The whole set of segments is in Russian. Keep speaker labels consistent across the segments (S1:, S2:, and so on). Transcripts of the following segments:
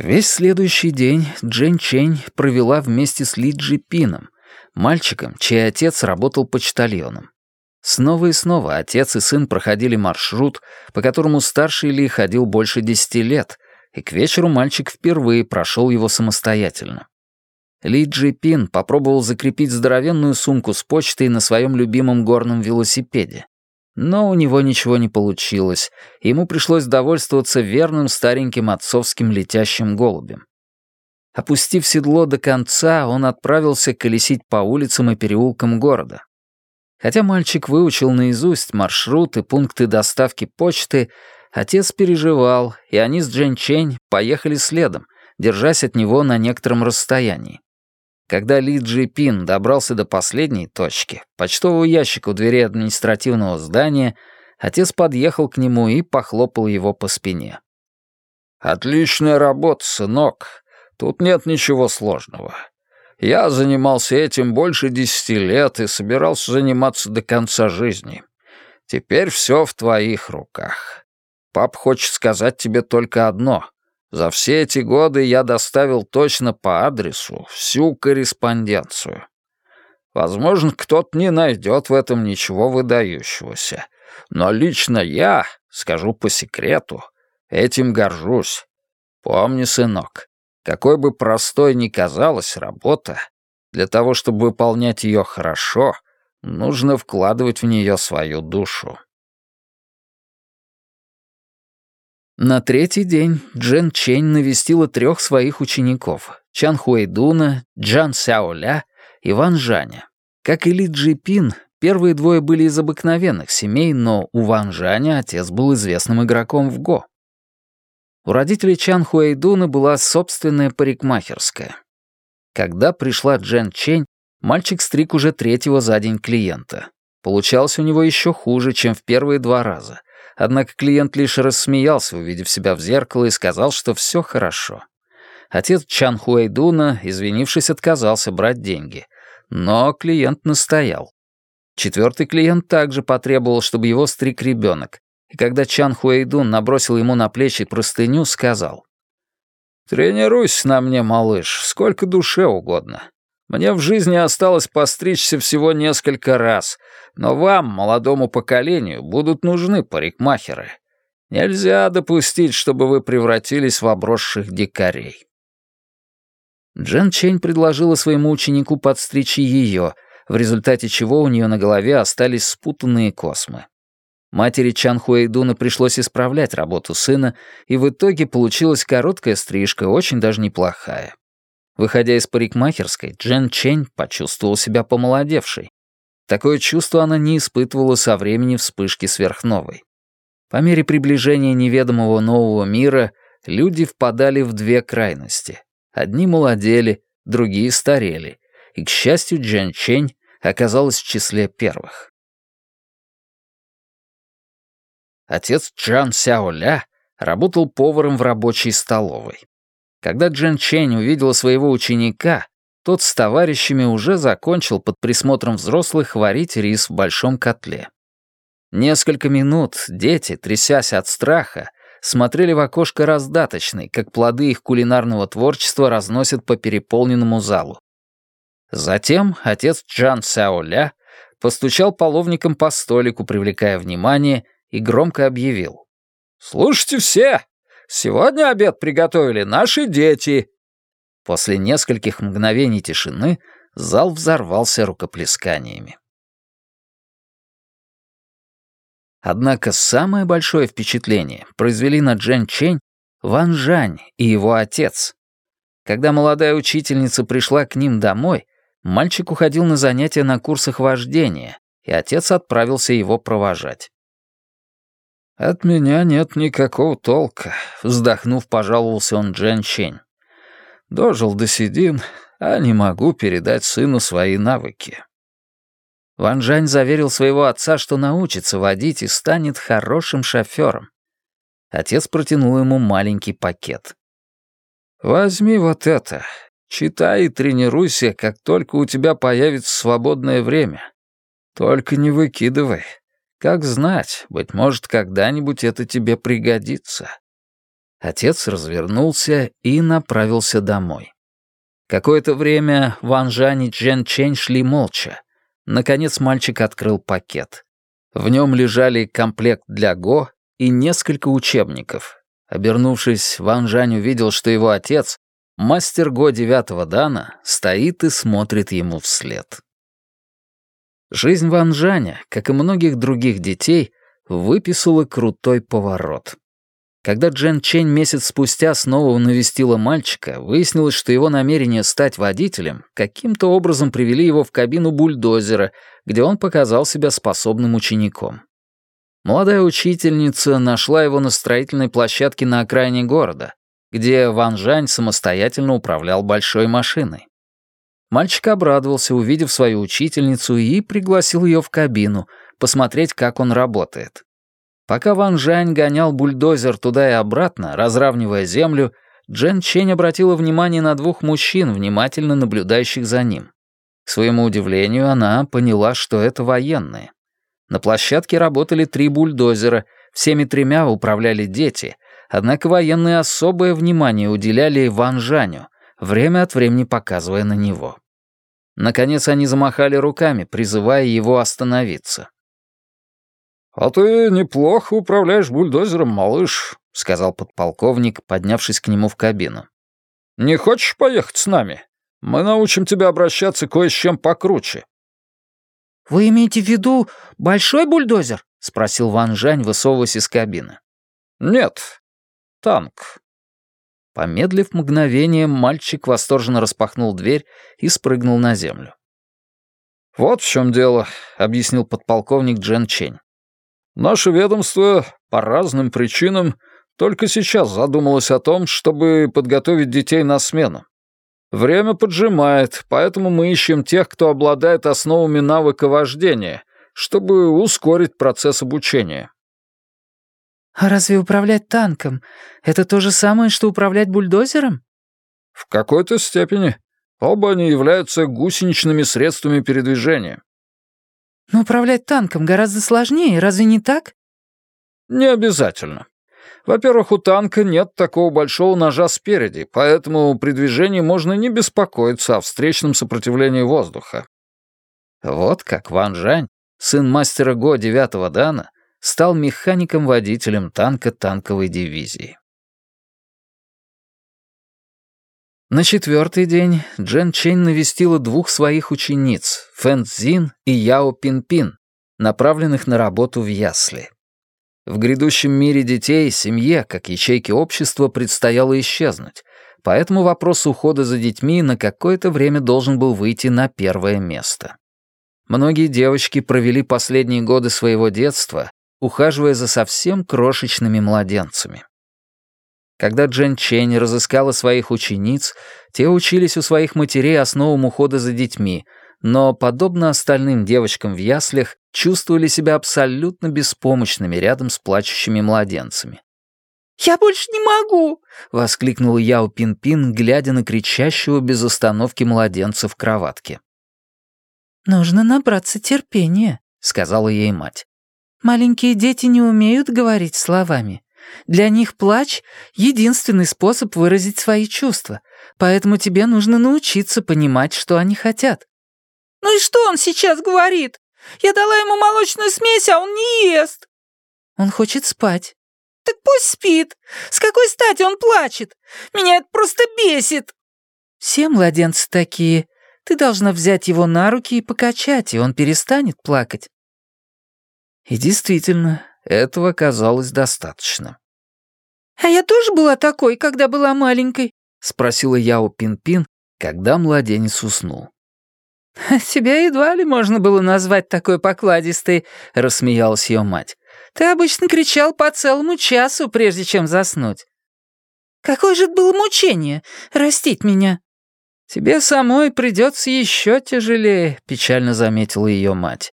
S1: Весь следующий день Джен Чень провела вместе с Ли Джи Пином, мальчиком, чей отец работал почтальоном. Снова и снова отец и сын проходили маршрут, по которому старший Ли ходил больше десяти лет, и к вечеру мальчик впервые прошел его самостоятельно. Ли Джи Пин попробовал закрепить здоровенную сумку с почтой на своем любимом горном велосипеде. Но у него ничего не получилось, ему пришлось довольствоваться верным стареньким отцовским летящим голубем. Опустив седло до конца, он отправился колесить по улицам и переулкам города. Хотя мальчик выучил наизусть маршрут и пункты доставки почты, отец переживал, и они с Джен Чень поехали следом, держась от него на некотором расстоянии. Когда Ли Джи Пин добрался до последней точки, почтового ящика у двери административного здания, отец подъехал к нему и похлопал его по спине.
S2: «Отличная работа, сынок. Тут нет ничего сложного. Я занимался этим больше десяти лет и собирался заниматься до конца жизни. Теперь все в твоих руках. Пап хочет сказать тебе только одно. За все эти годы я доставил точно по адресу всю корреспонденцию. Возможно, кто-то не найдет в этом ничего выдающегося. Но лично я, скажу по секрету, этим горжусь. Помни, сынок, какой бы простой ни казалась работа, для того, чтобы выполнять ее хорошо, нужно вкладывать в нее свою душу.
S1: На третий день Джен Чень навестила трех своих учеников — Чан Хуэйдуна, Джан Сяоля и Ван Жаня. Как и Ли Джи Пин, первые двое были из обыкновенных семей, но у Ван Жаня отец был известным игроком в Го. У родителей Чан Хуэйдуна была собственная парикмахерская. Когда пришла Джен Чень, мальчик стриг уже третьего за день клиента. Получалось у него еще хуже, чем в первые два раза — Однако клиент лишь рассмеялся, увидев себя в зеркало, и сказал, что все хорошо. Отец Чан Хуэйдуна, извинившись, отказался брать деньги. Но клиент настоял. Четвертый клиент также потребовал, чтобы его стриг ребенок. И когда Чан Хуэйдун набросил ему на плечи простыню, сказал. «Тренируйся на мне, малыш, сколько душе угодно. Мне в жизни осталось постричься всего несколько раз, но вам, молодому поколению, будут нужны парикмахеры. Нельзя допустить, чтобы вы превратились в обросших дикарей». Джен Чень предложила своему ученику подстричь ее, в результате чего у нее на голове остались спутанные космы. Матери Чан Хуэйдуна пришлось исправлять работу сына, и в итоге получилась короткая стрижка, очень даже неплохая. Выходя из парикмахерской, Джен Чень почувствовал себя помолодевшей. Такое чувство она не испытывала со времени вспышки сверхновой. По мере приближения неведомого нового мира люди впадали в две крайности. Одни молодели, другие старели. И, к счастью, Джен Чень оказалась в числе первых. Отец Джан Сяоля работал поваром в рабочей столовой. Когда Джен Чень увидела своего ученика, тот с товарищами уже закончил под присмотром взрослых варить рис в большом котле. Несколько минут дети, трясясь от страха, смотрели в окошко раздаточной, как плоды их кулинарного творчества разносят по переполненному залу. Затем отец Джан Сяоля постучал половником по столику, привлекая внимание, и громко объявил. «Слушайте все! Сегодня обед приготовили наши дети». После нескольких мгновений тишины зал взорвался рукоплесканиями. Однако самое большое впечатление произвели на Джен Чень Ван Жань и его отец. Когда молодая учительница пришла к ним домой, мальчик уходил на занятия на курсах вождения, и отец отправился его провожать. «От меня нет никакого толка», — вздохнув, пожаловался он Джен Чень. «Дожил до седин, а не могу передать сыну свои навыки». Ван Жань заверил своего отца, что научится водить и станет хорошим шофером. Отец протянул ему маленький пакет. «Возьми вот это. Читай и тренируйся, как только у тебя появится свободное время. Только не выкидывай. Как знать, быть может, когда-нибудь это тебе пригодится. Отец развернулся и направился домой. Какое-то время Ван Жань и Джен Чень шли молча. Наконец мальчик открыл пакет. В нем лежали комплект для Го и несколько учебников. Обернувшись, Ван Жань увидел, что его отец, мастер Го девятого дана, стоит и смотрит ему вслед. Жизнь Ван Жаня, как и многих других детей, выписала крутой поворот. Когда Джен Чень месяц спустя снова навестила мальчика, выяснилось, что его намерение стать водителем каким-то образом привели его в кабину бульдозера, где он показал себя способным учеником. Молодая учительница нашла его на строительной площадке на окраине города, где Ван Жань самостоятельно управлял большой машиной. Мальчик обрадовался, увидев свою учительницу, и пригласил ее в кабину, посмотреть, как он работает. Пока Ван Жань гонял бульдозер туда и обратно, разравнивая землю, Джен Чень обратила внимание на двух мужчин, внимательно наблюдающих за ним. К своему удивлению, она поняла, что это военные. На площадке работали три бульдозера, всеми тремя управляли дети, однако военные особое внимание уделяли Ван Жаню, время от времени показывая на него. Наконец они замахали руками, призывая его остановиться.
S2: «А ты неплохо управляешь бульдозером, малыш», — сказал подполковник, поднявшись к нему в кабину. «Не хочешь поехать с нами? Мы научим тебя обращаться кое с чем покруче».
S3: «Вы имеете в виду большой бульдозер?» — спросил Ван Жань, высовываясь из кабины.
S2: «Нет, танк».
S1: Помедлив мгновение, мальчик восторженно распахнул дверь и спрыгнул на землю.
S2: «Вот в чем дело», — объяснил подполковник Джен Чень. Наше ведомство по разным причинам только сейчас задумалось о том, чтобы подготовить детей на смену. Время поджимает, поэтому мы ищем тех, кто обладает основами навыка вождения, чтобы ускорить процесс обучения.
S3: А разве управлять танком — это то же самое, что управлять бульдозером?
S2: В какой-то степени. Оба они являются гусеничными средствами передвижения.
S3: Но управлять танком гораздо сложнее, разве не так?
S2: Не обязательно. Во-первых, у танка нет такого большого ножа спереди, поэтому при движении можно не беспокоиться о встречном сопротивлении воздуха.
S1: Вот как Ван Жань, сын мастера Го девятого дана, стал механиком-водителем танка танковой дивизии. На четвертый день Джен Чень навестила двух своих учениц, Фэн Цзин и Яо Пин Пин, направленных на работу в ясли. В грядущем мире детей семье, как ячейке общества, предстояло исчезнуть, поэтому вопрос ухода за детьми на какое-то время должен был выйти на первое место. Многие девочки провели последние годы своего детства, ухаживая за совсем крошечными младенцами. Когда Джен Чень разыскала своих учениц, те учились у своих матерей основам ухода за детьми, но, подобно остальным девочкам в яслях, чувствовали себя абсолютно беспомощными рядом с плачущими младенцами.
S3: «Я больше не могу!»
S1: — воскликнул Яо Пин-Пин, глядя на кричащего без остановки младенца в кроватке.
S3: «Нужно набраться терпения», — сказала ей мать. «Маленькие дети не умеют говорить словами. Для них плач — единственный способ выразить свои чувства, поэтому тебе нужно научиться понимать, что они хотят».
S4: «Ну и что он сейчас говорит? Я дала ему молочную смесь, а он не ест».
S3: «Он хочет спать».
S4: «Так пусть спит. С какой стати он плачет? Меня это просто бесит».
S3: «Все младенцы такие. Ты должна взять его на руки и покачать, и он перестанет плакать».
S1: И действительно, этого казалось достаточно.
S4: «А я тоже была такой, когда была маленькой?»
S1: — спросила Яо Пин-Пин, когда младенец уснул.
S3: «Тебя едва ли можно было назвать такой покладистой», — рассмеялась ее мать. «Ты обычно кричал по целому часу, прежде чем заснуть».
S4: «Какое же это было мучение — растить меня!»
S3: «Тебе самой придется еще тяжелее», — печально заметила ее мать.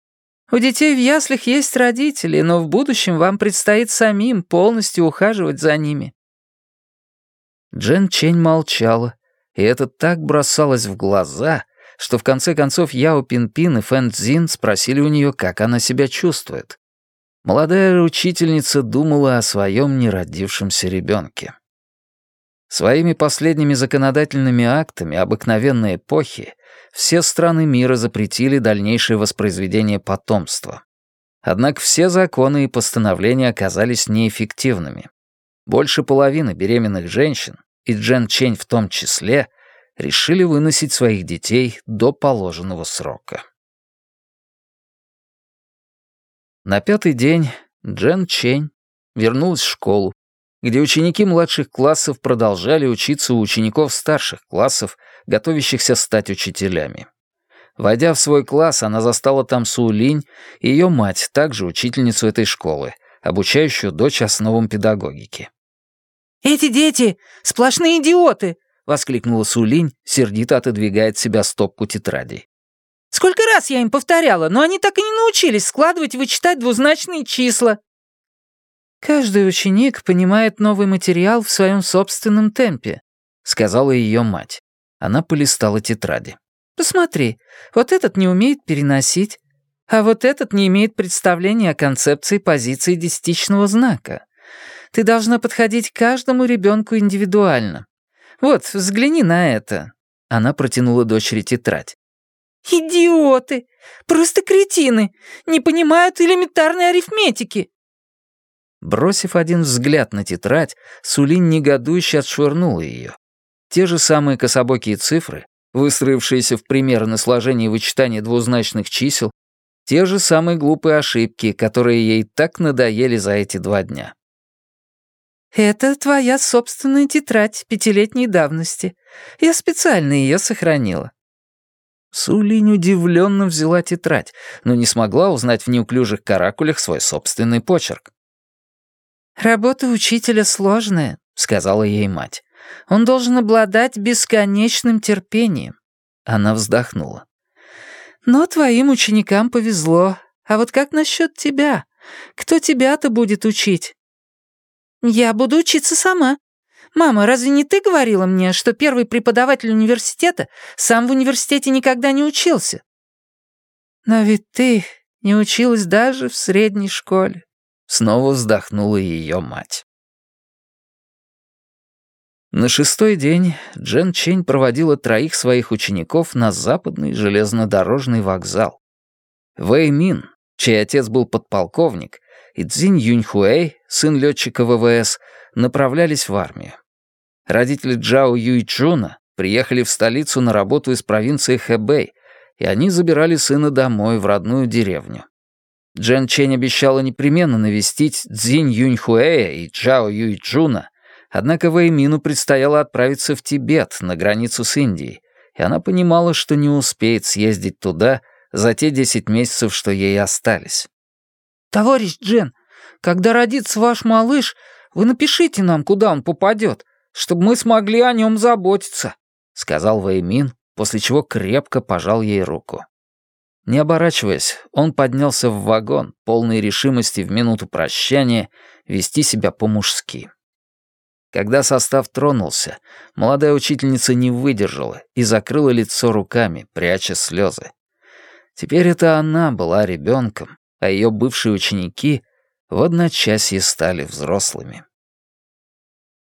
S3: У детей в яслях есть родители, но в будущем вам предстоит самим полностью ухаживать за ними».
S1: Джен Чень молчала, и это так бросалось в глаза, что в конце концов Яо Пин-Пин и Фэн Цзин спросили у нее, как она себя чувствует. Молодая учительница думала о своем неродившемся ребенке. Своими последними законодательными актами обыкновенной эпохи все страны мира запретили дальнейшее воспроизведение потомства. Однако все законы и постановления оказались неэффективными. Больше половины беременных женщин, и Джен Чень в том числе, решили выносить своих детей до положенного срока. На пятый день Джен Чень вернулась в школу, где ученики младших классов продолжали учиться у учеников старших классов, готовящихся стать учителями. Войдя в свой класс, она застала там Суулинь и ее мать, также учительницу этой школы, обучающую дочь основам педагогики.
S4: «Эти дети — сплошные идиоты!» — воскликнула Сулинь, сердито отодвигая от себя стопку тетрадей. «Сколько раз я им повторяла, но они так и не научились складывать и вычитать двузначные числа».
S3: «Каждый ученик понимает новый материал в своем собственном темпе», — сказала ее мать. Она полистала тетради. «Посмотри, вот этот не умеет переносить, а вот этот не имеет представления о концепции позиции десятичного знака. Ты должна подходить к каждому ребенку индивидуально. Вот, взгляни на это». Она протянула дочери тетрадь.
S4: «Идиоты! Просто кретины! Не понимают элементарной арифметики!»
S1: Бросив один взгляд на тетрадь, Сулин негодующе отшвырнула ее. Те же самые кособокие цифры, выстроившиеся в примеры на сложение и вычитание двузначных чисел, те же самые глупые ошибки, которые ей так надоели за эти два дня.
S3: «Это твоя собственная тетрадь пятилетней давности. Я специально ее сохранила».
S1: Сулинь удивленно взяла тетрадь, но не смогла узнать в неуклюжих каракулях свой собственный почерк.
S3: «Работа учителя сложная», — сказала ей мать. «Он должен обладать бесконечным терпением». Она вздохнула. «Но твоим ученикам повезло. А вот как насчет тебя? Кто тебя-то будет учить?»
S4: «Я буду учиться сама. Мама, разве не ты говорила мне, что первый преподаватель университета сам в университете никогда не учился?»
S3: «Но ведь ты не училась даже в средней школе»,
S1: Снова вздохнула ее мать. На шестой день Джен Чень проводила троих своих учеников на западный железнодорожный вокзал. Вэй Мин, чей отец был подполковник, и Цзинь Юньхуэй, сын летчика ВВС, направлялись в армию. Родители Джао Юйчжуна приехали в столицу на работу из провинции Хэбэй, и они забирали сына домой в родную деревню. Джен Чень обещала непременно навестить Цзинь Юньхуэя и Чжао Юйчжуна, однако Вэймину предстояло отправиться в Тибет, на границу с Индией, и она понимала, что не успеет съездить туда за те десять месяцев, что ей остались.
S4: «Товарищ Джен, когда родится ваш малыш, вы напишите нам, куда он попадет, чтобы мы смогли о нем заботиться», —
S1: сказал Вэймин, после чего крепко пожал ей руку. Не оборачиваясь, он поднялся в вагон, полный решимости в минуту прощания вести себя по-мужски. Когда состав тронулся, молодая учительница не выдержала и закрыла лицо руками, пряча слезы. Теперь это она была ребенком, а ее бывшие ученики в одночасье стали взрослыми.